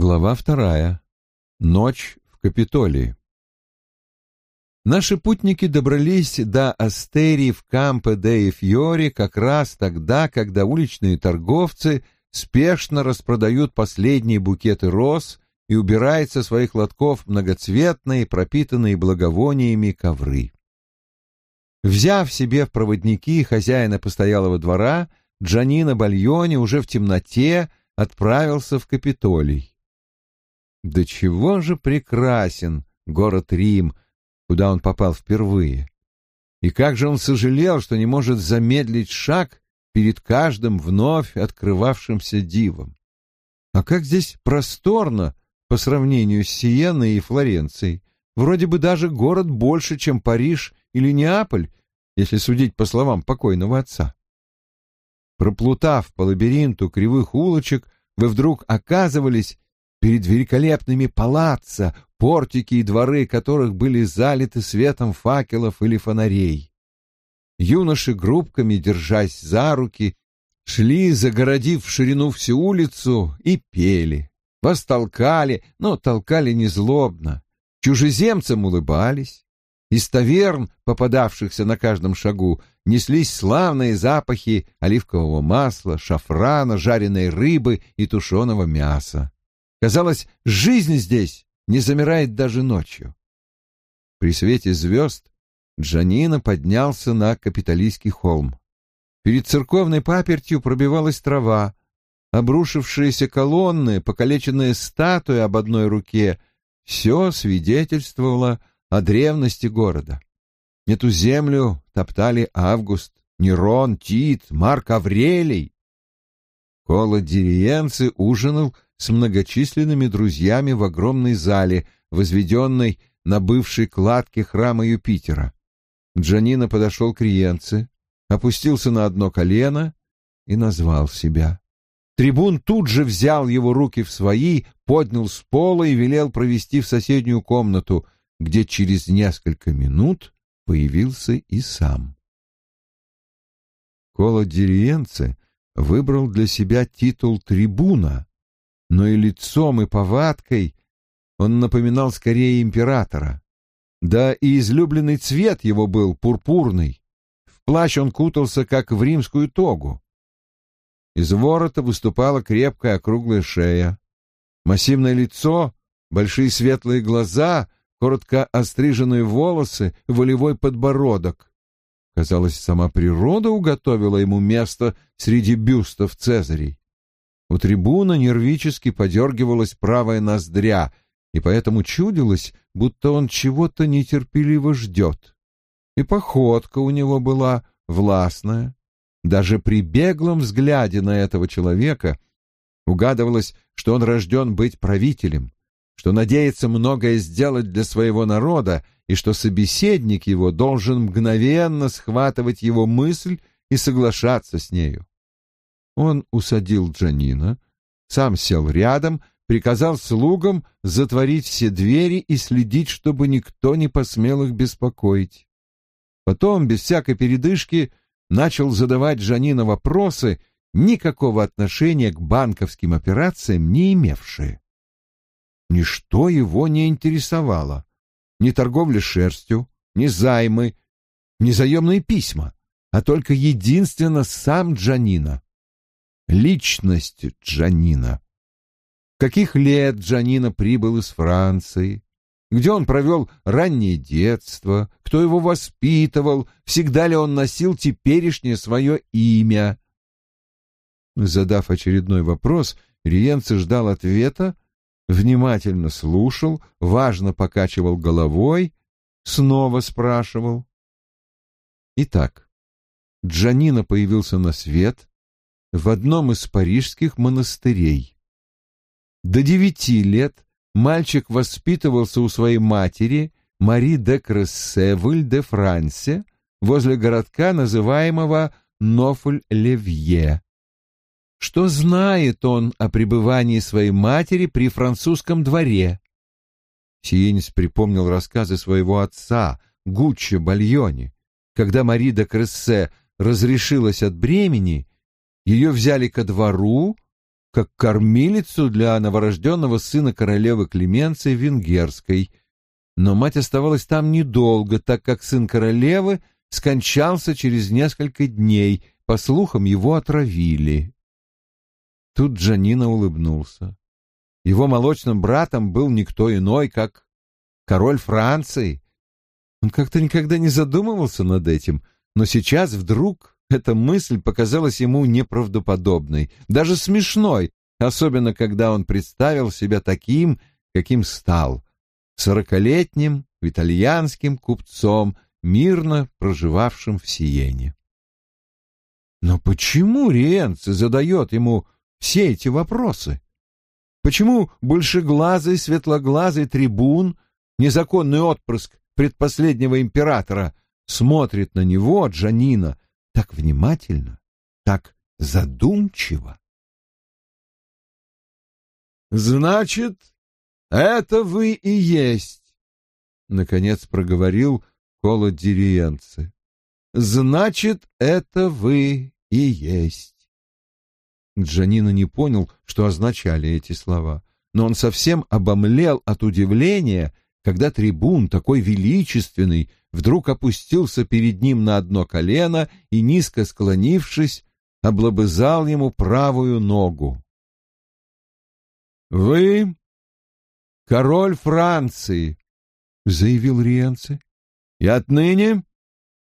Глава вторая. Ночь в Капитолии. Наши путники добрались до Астерии в Кампе де Фьори как раз тогда, когда уличные торговцы спешно распродают последние букеты роз и убирают со своих лотков многоцветные, пропитанные благовониями ковры. Взяв себе в проводники хозяина постоялого двора, Джанина Бальони уже в темноте отправился в Капитолий. До чего же прекрасен город Рим, куда он попал впервые. И как же он сожалел, что не может замедлить шаг перед каждым вновь открывавшимся дивом. А как здесь просторно по сравнению с Сиеной и Флоренцией. Вроде бы даже город больше, чем Париж или Неаполь, если судить по словам покойного отца. Проплутав по лабиринту кривых улочек, вы вдруг оказывались перед великолепными палаццо, портики и дворы которых были залиты светом факелов или фонарей. Юноши группками, держась за руки, шли, загородив в ширину всю улицу, и пели. Вас толкали, но толкали незлобно. Чужеземцам улыбались. Из таверн, попадавшихся на каждом шагу, неслись славные запахи оливкового масла, шафрана, жареной рыбы и тушеного мяса. Казалось, жизнь здесь не замирает даже ночью. При свете звезд Джанина поднялся на капиталистский холм. Перед церковной папертью пробивалась трава, обрушившиеся колонны, покалеченная статуя об одной руке — все свидетельствовало о древности города. Эту землю топтали Август, Нерон, Тит, Марк Аврелий. Кола Дириенцы ужинал с многочисленными друзьями в огромной зале, возведенной на бывшей кладке храма Юпитера. Джанина подошел к Риенце, опустился на одно колено и назвал себя. Трибун тут же взял его руки в свои, поднял с пола и велел провести в соседнюю комнату, где через несколько минут появился и сам. Кола Дириенце выбрал для себя титул трибуна, но и лицом, и повадкой он напоминал скорее императора. Да и излюбленный цвет его был пурпурный. В плащ он кутался, как в римскую тогу. Из ворота выступала крепкая округлая шея. Массивное лицо, большие светлые глаза, коротко остриженные волосы, волевой подбородок. Казалось, сама природа уготовила ему место среди бюстов Цезарей. У трибуна нервически подергивалась правая ноздря, и поэтому чудилось, будто он чего-то нетерпеливо ждет. И походка у него была властная. Даже при беглом взгляде на этого человека угадывалось, что он рожден быть правителем, что надеется многое сделать для своего народа и что собеседник его должен мгновенно схватывать его мысль и соглашаться с нею. Он усадил Джанина, сам сел рядом, приказал слугам затворить все двери и следить, чтобы никто не посмел их беспокоить. Потом, без всякой передышки, начал задавать Джанина вопросы, никакого отношения к банковским операциям не имевшие. Ничто его не интересовало. Ни торговля шерстью, ни займы, ни заемные письма, а только единственно сам Джанина личность Джанина. Каких лет Джанина прибыл из Франции, где он провел раннее детство, кто его воспитывал, всегда ли он носил теперешнее свое имя. Задав очередной вопрос, Риенце ждал ответа, внимательно слушал, важно покачивал головой, снова спрашивал. Итак, Джанина появился на свет в одном из парижских монастырей. До девяти лет мальчик воспитывался у своей матери Мари де Крессе в Иль-де-Франсе возле городка, называемого Нофль-Левье. Что знает он о пребывании своей матери при французском дворе? Сиенис припомнил рассказы своего отца, Гуччо Бальони. Когда Мари де Крессе разрешилась от бремени, ее взяли ко двору, как кормилицу для новорожденного сына королевы Клеменции Венгерской. Но мать оставалась там недолго, так как сын королевы скончался через несколько дней, по слухам, его отравили. Тут Джанина улыбнулся. Его молочным братом был никто иной, как король Франции. Он как-то никогда не задумывался над этим, но сейчас вдруг эта мысль показалась ему неправдоподобной, даже смешной, особенно когда он представил себя таким, каким стал, сорокалетним итальянским купцом, мирно проживавшим в Сиене. Но почему Риенци задает ему все эти вопросы? Почему большеглазый, светлоглазый трибун, незаконный отпрыск предпоследнего императора, смотрит на него, Джанина, так внимательно, так задумчиво? «Значит, это вы и есть», — наконец проговорил Коло Дириенце. «Значит, это вы и есть». Джанина не понял, что означали эти слова, но он совсем обомлел от удивления, когда трибун, такой величественный, вдруг опустился перед ним на одно колено и, низко склонившись, облобызал ему правую ногу. «Вы король Франции», — заявил Риенци, — «и отныне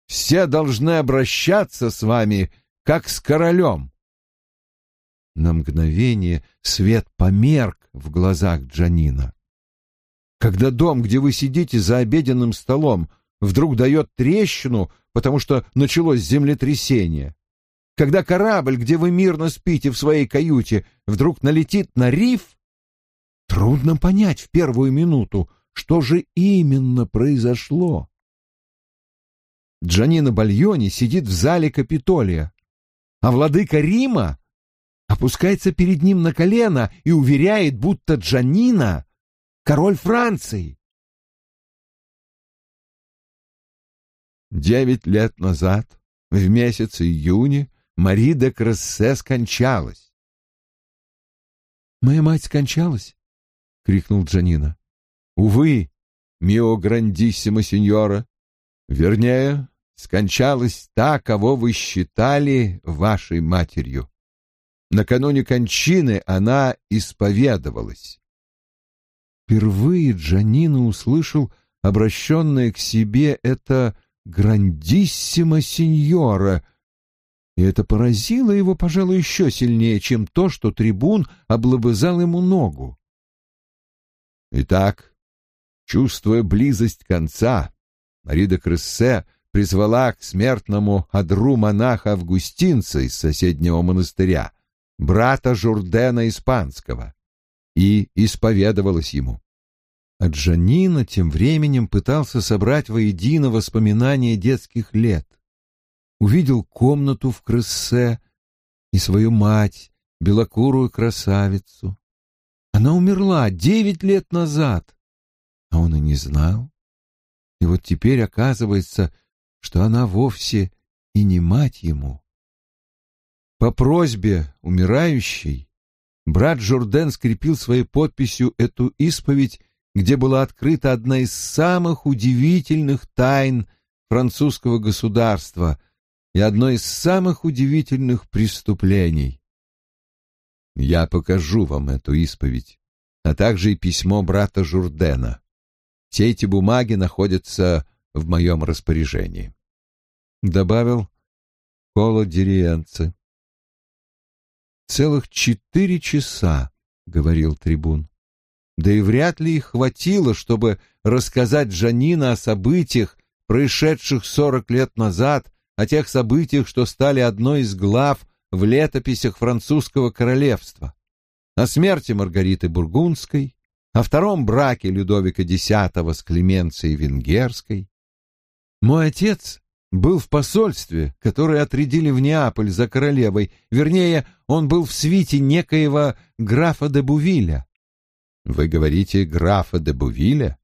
все должны обращаться с вами, как с королем». На мгновение свет померк в глазах Джанина. Когда дом, где вы сидите за обеденным столом, вдруг дает трещину, потому что началось землетрясение, когда корабль, где вы мирно спите в своей каюте, вдруг налетит на риф, трудно понять в первую минуту, что же именно произошло. Джанина Бальони сидит в зале Капитолия, а владыка Рима опускается перед ним на колено и уверяет, будто Джанина — король Франции. Девять лет назад, в месяц июня, Мари де Крессе скончалась. «Моя мать скончалась?» — крикнул Джанина. «Увы, мио грандиссимо сеньора. Вернее, скончалась та, кого вы считали вашей матерью. Накануне кончины она исповедовалась. Впервые Джанина услышал обращенное к себе это «грандиссимо сеньора», и это поразило его, пожалуй, еще сильнее, чем то, что трибун облобызал ему ногу. Итак, чувствуя близость конца, Марида Крессе призвала к смертному одру монаха-августинца из соседнего монастыря, брата Журдена Испанского, и исповедовалась ему. А Джанина тем временем пытался собрать воедино воспоминания детских лет. Увидел комнату в Крыссе и свою мать, белокурую красавицу. Она умерла девять лет назад, а он и не знал. И вот теперь оказывается, что она вовсе и не мать ему. По просьбе умирающей брат Журден скрепил своей подписью эту исповедь, где была открыта одна из самых удивительных тайн французского государства и одно из самых удивительных преступлений. Я покажу вам эту исповедь, а также и письмо брата Журдена. Все эти бумаги находятся в моем распоряжении. Добавил Коло Дириенце. Целых четыре часа, — говорил трибун. Да и вряд ли их хватило, чтобы рассказать Джанина о событиях, происшедших сорок лет назад, о тех событиях, что стали одной из глав в летописях французского королевства, о смерти Маргариты Бургундской, о втором браке Людовика X с Клеменцией Венгерской. Мой отец был в посольстве, которое отрядили в Неаполь за королевой, вернее, он был в свите некоего графа де Бувиля. Вы говорите графа де Бувиля?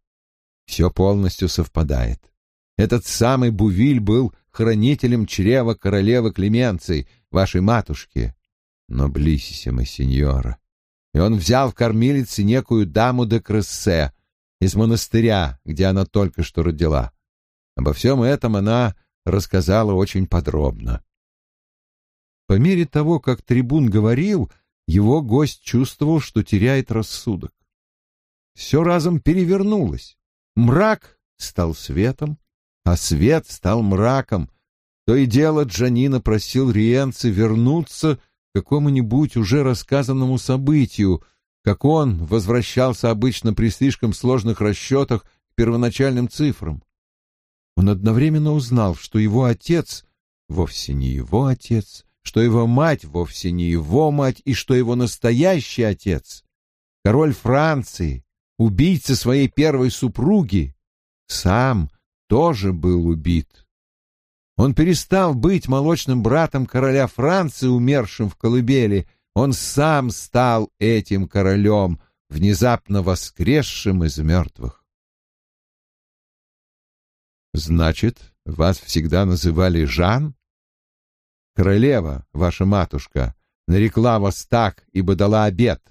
Все полностью совпадает. Этот самый Бувиль был хранителем чрева королевы Клеменции, вашей матушки. ноблиссимо, сеньора. И он взял в кормилице некую даму де Крессе из монастыря, где она только что родила. Обо всем этом она рассказала очень подробно. По мере того, как трибун говорил, его гость чувствовал, что теряет рассудок. Все разом перевернулось. Мрак стал светом, а свет стал мраком. То и дело Джанина просил Риенци вернуться к какому-нибудь уже рассказанному событию, как он возвращался обычно при слишком сложных расчетах к первоначальным цифрам. Он одновременно узнал, что его отец вовсе не его отец, что его мать вовсе не его мать и что его настоящий отец, король Франции, убийца своей первой супруги, сам тоже был убит. Он перестал быть молочным братом короля Франции, умершим в колыбели. Он сам стал этим королем, внезапно воскресшим из мертвых. Значит, вас всегда называли Жан? Королева, ваша матушка, нарекла вас так, ибо дала обет.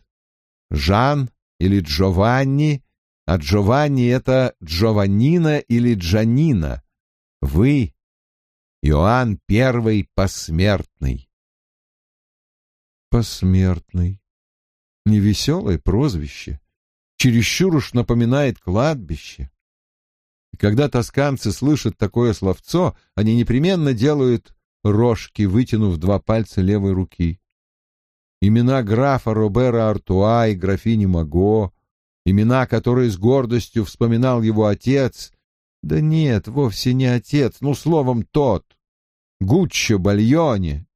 Жан или Джованни а Джованни — это Джованнина или Джанина. Вы — Иоанн Первый Посмертный. Посмертный. Невеселое прозвище. Чересчур уж напоминает кладбище. И когда тосканцы слышат такое словцо, они непременно делают рожки, вытянув два пальца левой руки. Имена графа Робера Артуа и графини Маго — имена, которые с гордостью вспоминал его отец. Да нет, вовсе не отец, ну, словом, тот. Гуччо Бальоне.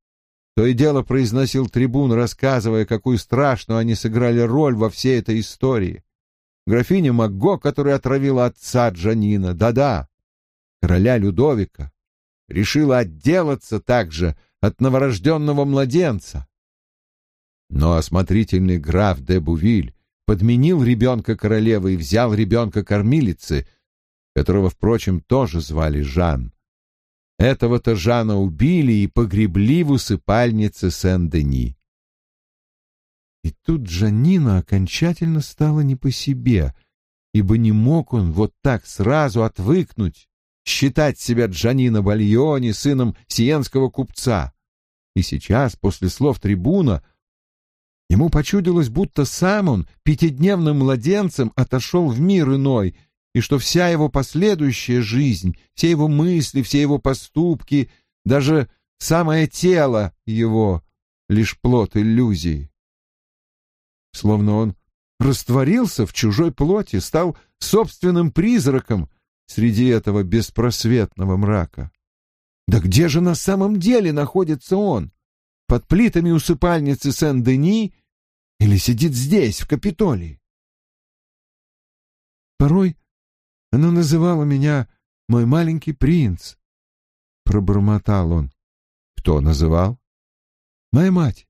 То и дело произносил трибун, рассказывая, какую страшную они сыграли роль во всей этой истории. Графиня Магго, которая отравила отца Джанина, да-да, короля Людовика, решила отделаться также от новорожденного младенца. Но осмотрительный граф де Бувиль подменил ребенка королевы и взял ребенка кормилицы, которого, впрочем, тоже звали Жан. Этого-то Жана убили и погребли в усыпальнице Сен-Дени. И тут Джанина окончательно стала не по себе, ибо не мог он вот так сразу отвыкнуть, считать себя Джанино Бальони сыном сиенского купца. И сейчас, после слов трибуна, Ему почудилось, будто сам он пятидневным младенцем отошел в мир иной, и что вся его последующая жизнь, все его мысли, все его поступки, даже самое тело его — лишь плод иллюзии. Словно он растворился в чужой плоти, стал собственным призраком среди этого беспросветного мрака. Да где же на самом деле находится он? Под плитами усыпальницы Сен-Дени или сидит здесь, в Капитолии. Порой она называла меня «мой маленький принц», — пробормотал он. Кто называл? Моя мать.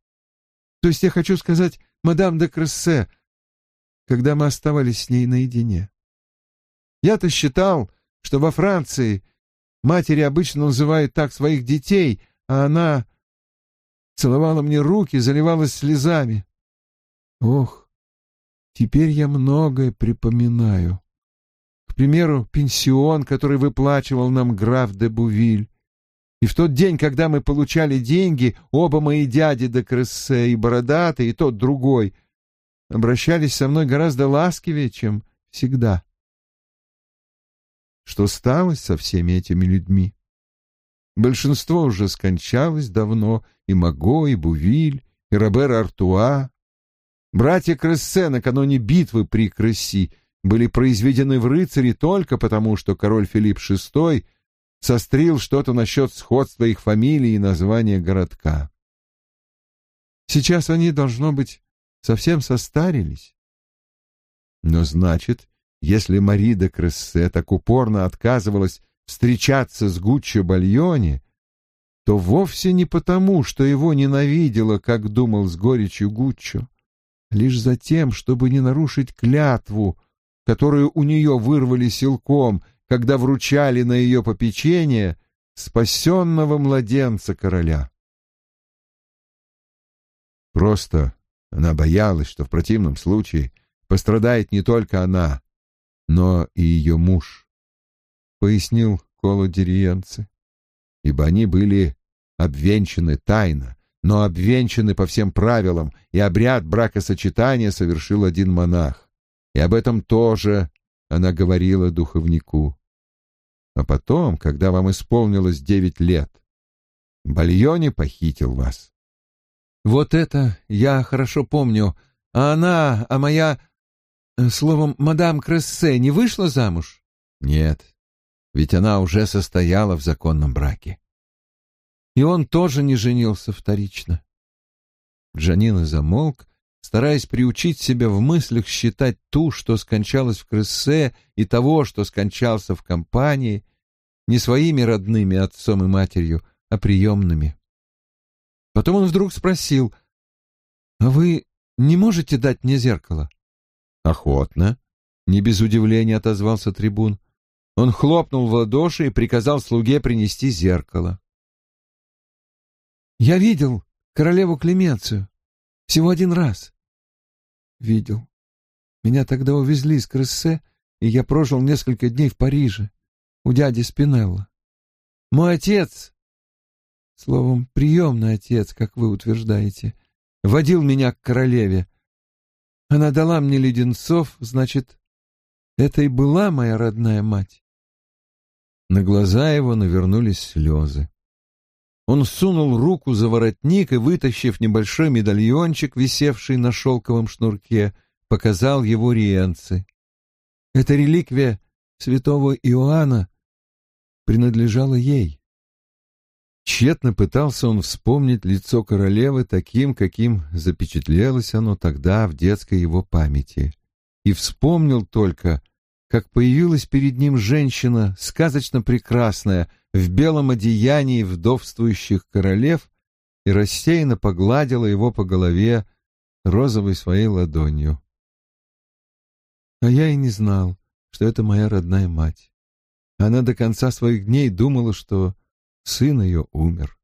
То есть я хочу сказать, мадам де Крессе, когда мы оставались с ней наедине. Я-то считал, что во Франции матери обычно называют так своих детей, а она целовала мне руки, заливалась слезами. Ох, теперь я многое припоминаю. К примеру, пенсион, который выплачивал нам граф де Бувиль. И в тот день, когда мы получали деньги, оба мои дяди де Крессе, и Бородатый, и тот другой, обращались со мной гораздо ласкивее, чем всегда. Что стало со всеми этими людьми? Большинство уже скончалось давно, и Маго, и Бувиль, и Робер Артуа, Братья Крессе накануне битвы при Кресси были произведены в рыцари только потому, что король Филипп VI сострил что-то насчет сходства их фамилии и названия городка. Сейчас они, должно быть, совсем состарились. Но значит, если Мари де Крессе так упорно отказывалась встречаться с Гуччо Бальоне, то вовсе не потому, что его ненавидела, как думал с горечью Гуччо лишь за тем, чтобы не нарушить клятву, которую у нее вырвали силком, когда вручали на ее попечение спасенного младенца короля. Просто она боялась, что в противном случае пострадает не только она, но и ее муж, — пояснил Коло Дириенце, ибо они были обвенчаны тайно, но обвенчаны по всем правилам, и обряд бракосочетания совершил один монах. И об этом тоже она говорила духовнику. А потом, когда вам исполнилось девять лет, Бальони похитил вас. Вот это я хорошо помню. А она, а моя... Э, словом, мадам Крессе не вышла замуж? Нет, ведь она уже состояла в законном браке. И он тоже не женился вторично. Джанина замолк, стараясь приучить себя в мыслях считать ту, что скончалась в Крессе, и того, что скончался в компании, не своими родными отцом и матерью, а приемными. Потом он вдруг спросил, «А вы не можете дать мне зеркало?» «Охотно», — не без удивления отозвался трибун. Он хлопнул в ладоши и приказал слуге принести зеркало. «Я видел королеву Клеменцию всего один раз видел. Меня тогда увезли из Крессе, и я прожил несколько дней в Париже, у дяди Спинелла. Мой отец, словом, приемный отец, как вы утверждаете, водил меня к королеве. Она дала мне леденцов, значит, это и была моя родная мать. На глаза его навернулись слезы. Он сунул руку за воротник и, вытащив небольшой медальончик, висевший на шелковом шнурке, показал его риенце. Эта реликвия святого Иоанна принадлежала ей. Тщетно пытался он вспомнить лицо королевы таким, каким запечатлелось оно тогда в детской его памяти, и вспомнил только, как появилась перед ним женщина, сказочно прекрасная, в белом одеянии вдовствующих королев, и рассеянно погладила его по голове розовой своей ладонью. А я и не знал, что это моя родная мать. Она до конца своих дней думала, что сын ее умер.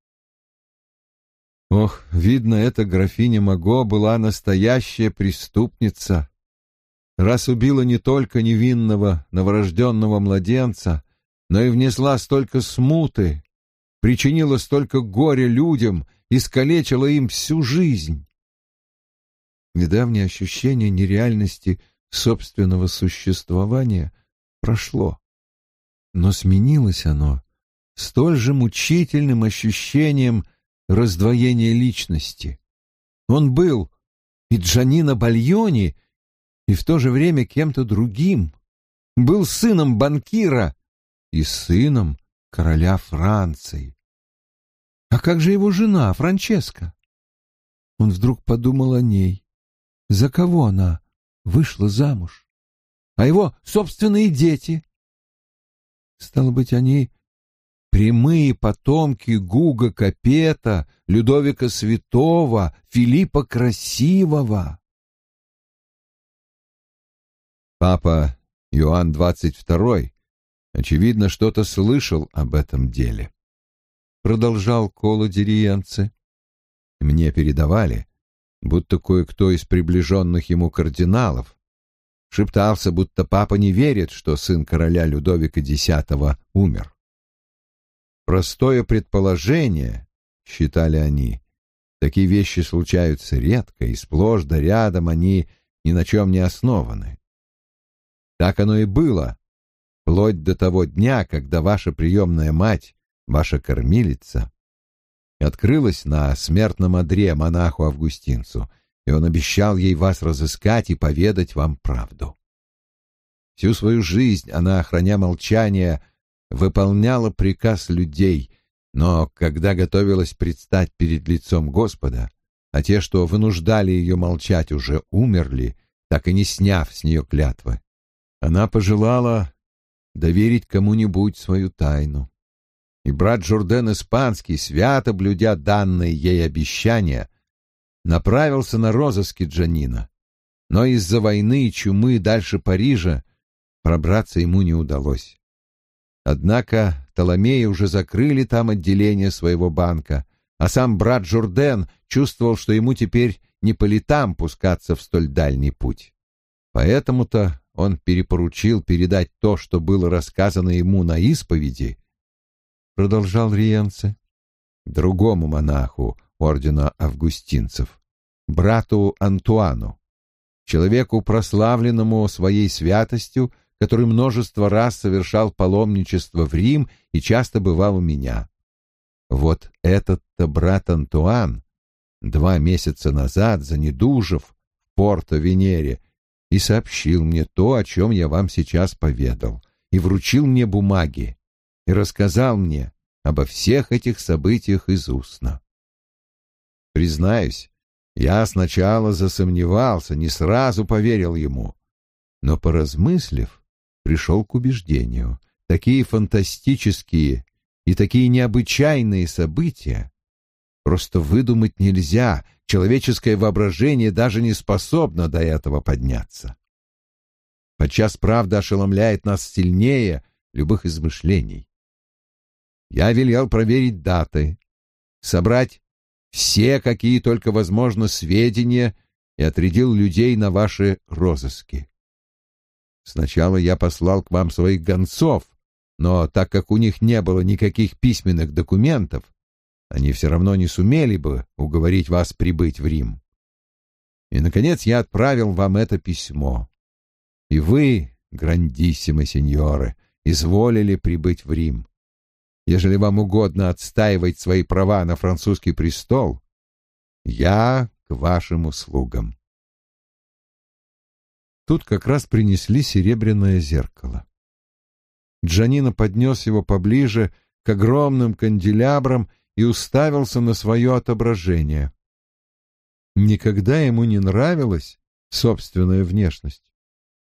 Ох, видно, эта графиня Маго была настоящая преступница, раз убила не только невинного новорожденного младенца, но и внесла столько смуты, причинила столько горя людям, искалечила им всю жизнь. Недавнее ощущение нереальности собственного существования прошло, но сменилось оно столь же мучительным ощущением раздвоения личности. Он был и Джанина Бальони, и в то же время кем-то другим, был сыном банкира и сыном короля Франции. А как же его жена, Франческа? Он вдруг подумал о ней. За кого она вышла замуж? А его собственные дети? Стало быть, они прямые потомки Гуга Капета, Людовика Святого, Филиппа Красивого. Папа Иоанн второй очевидно, что-то слышал об этом деле. Продолжал Коло Дириенце. Мне передавали, будто кое-кто из приближенных ему кардиналов шептался, будто папа не верит, что сын короля Людовика X умер. Простое предположение, считали они, такие вещи случаются редко, и сплошь да рядом они ни на чем не основаны. Так оно и было вплоть до того дня, когда ваша приемная мать, ваша кормилица, открылась на смертном одре монаху-августинцу, и он обещал ей вас разыскать и поведать вам правду. Всю свою жизнь она, охраня молчание, выполняла приказ людей, но когда готовилась предстать перед лицом Господа, а те, что вынуждали ее молчать, уже умерли, так и не сняв с нее клятвы, она пожелала доверить кому-нибудь свою тайну. И брат Журден Испанский, свято блюдя данные ей обещания, направился на розыски Джанина. Но из-за войны и чумы дальше Парижа пробраться ему не удалось. Однако Толомеи уже закрыли там отделение своего банка, а сам брат Журден чувствовал, что ему теперь не по летам пускаться в столь дальний путь. Поэтому-то он перепоручил передать то, что было рассказано ему на исповеди, продолжал Риенце, другому монаху ордена августинцев, брату Антуану, человеку, прославленному своей святостью, который множество раз совершал паломничество в Рим и часто бывал у меня. Вот этот-то брат Антуан два месяца назад, занедужив в Порто-Венере, и сообщил мне то, о чем я вам сейчас поведал, и вручил мне бумаги, и рассказал мне обо всех этих событиях из устно. Признаюсь, я сначала засомневался, не сразу поверил ему, но, поразмыслив, пришел к убеждению. Такие фантастические и такие необычайные события просто выдумать нельзя, человеческое воображение даже не способно до этого подняться. Подчас правда ошеломляет нас сильнее любых измышлений. Я велел проверить даты, собрать все, какие только возможно, сведения и отрядил людей на ваши розыски. Сначала я послал к вам своих гонцов, но так как у них не было никаких письменных документов, они все равно не сумели бы уговорить вас прибыть в Рим. И, наконец, я отправил вам это письмо. И вы, грандиссимо сеньоры, изволили прибыть в Рим. Ежели вам угодно отстаивать свои права на французский престол, я к вашим услугам. Тут как раз принесли серебряное зеркало. Джанина поднес его поближе к огромным канделябрам и уставился на свое отображение. Никогда ему не нравилась собственная внешность.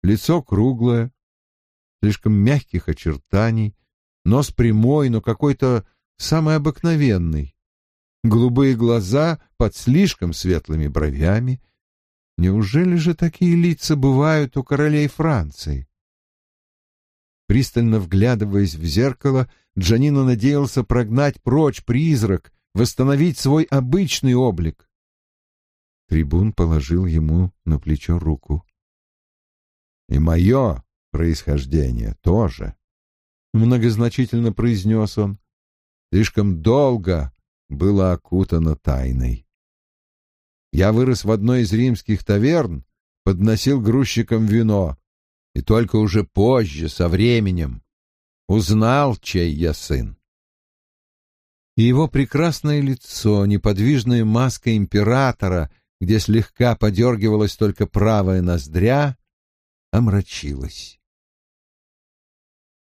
Лицо круглое, слишком мягких очертаний, нос прямой, но какой-то самый обыкновенный. Голубые глаза под слишком светлыми бровями. Неужели же такие лица бывают у королей Франции? Пристально вглядываясь в зеркало, Джанино надеялся прогнать прочь призрак, восстановить свой обычный облик. Трибун положил ему на плечо руку. «И мое происхождение тоже», — многозначительно произнес он. «Слишком долго было окутано тайной. Я вырос в одной из римских таверн, подносил грузчикам вино, и только уже позже, со временем, узнал, чей я сын. И его прекрасное лицо, неподвижная маска императора, где слегка подергивалась только правая ноздря, омрачилась.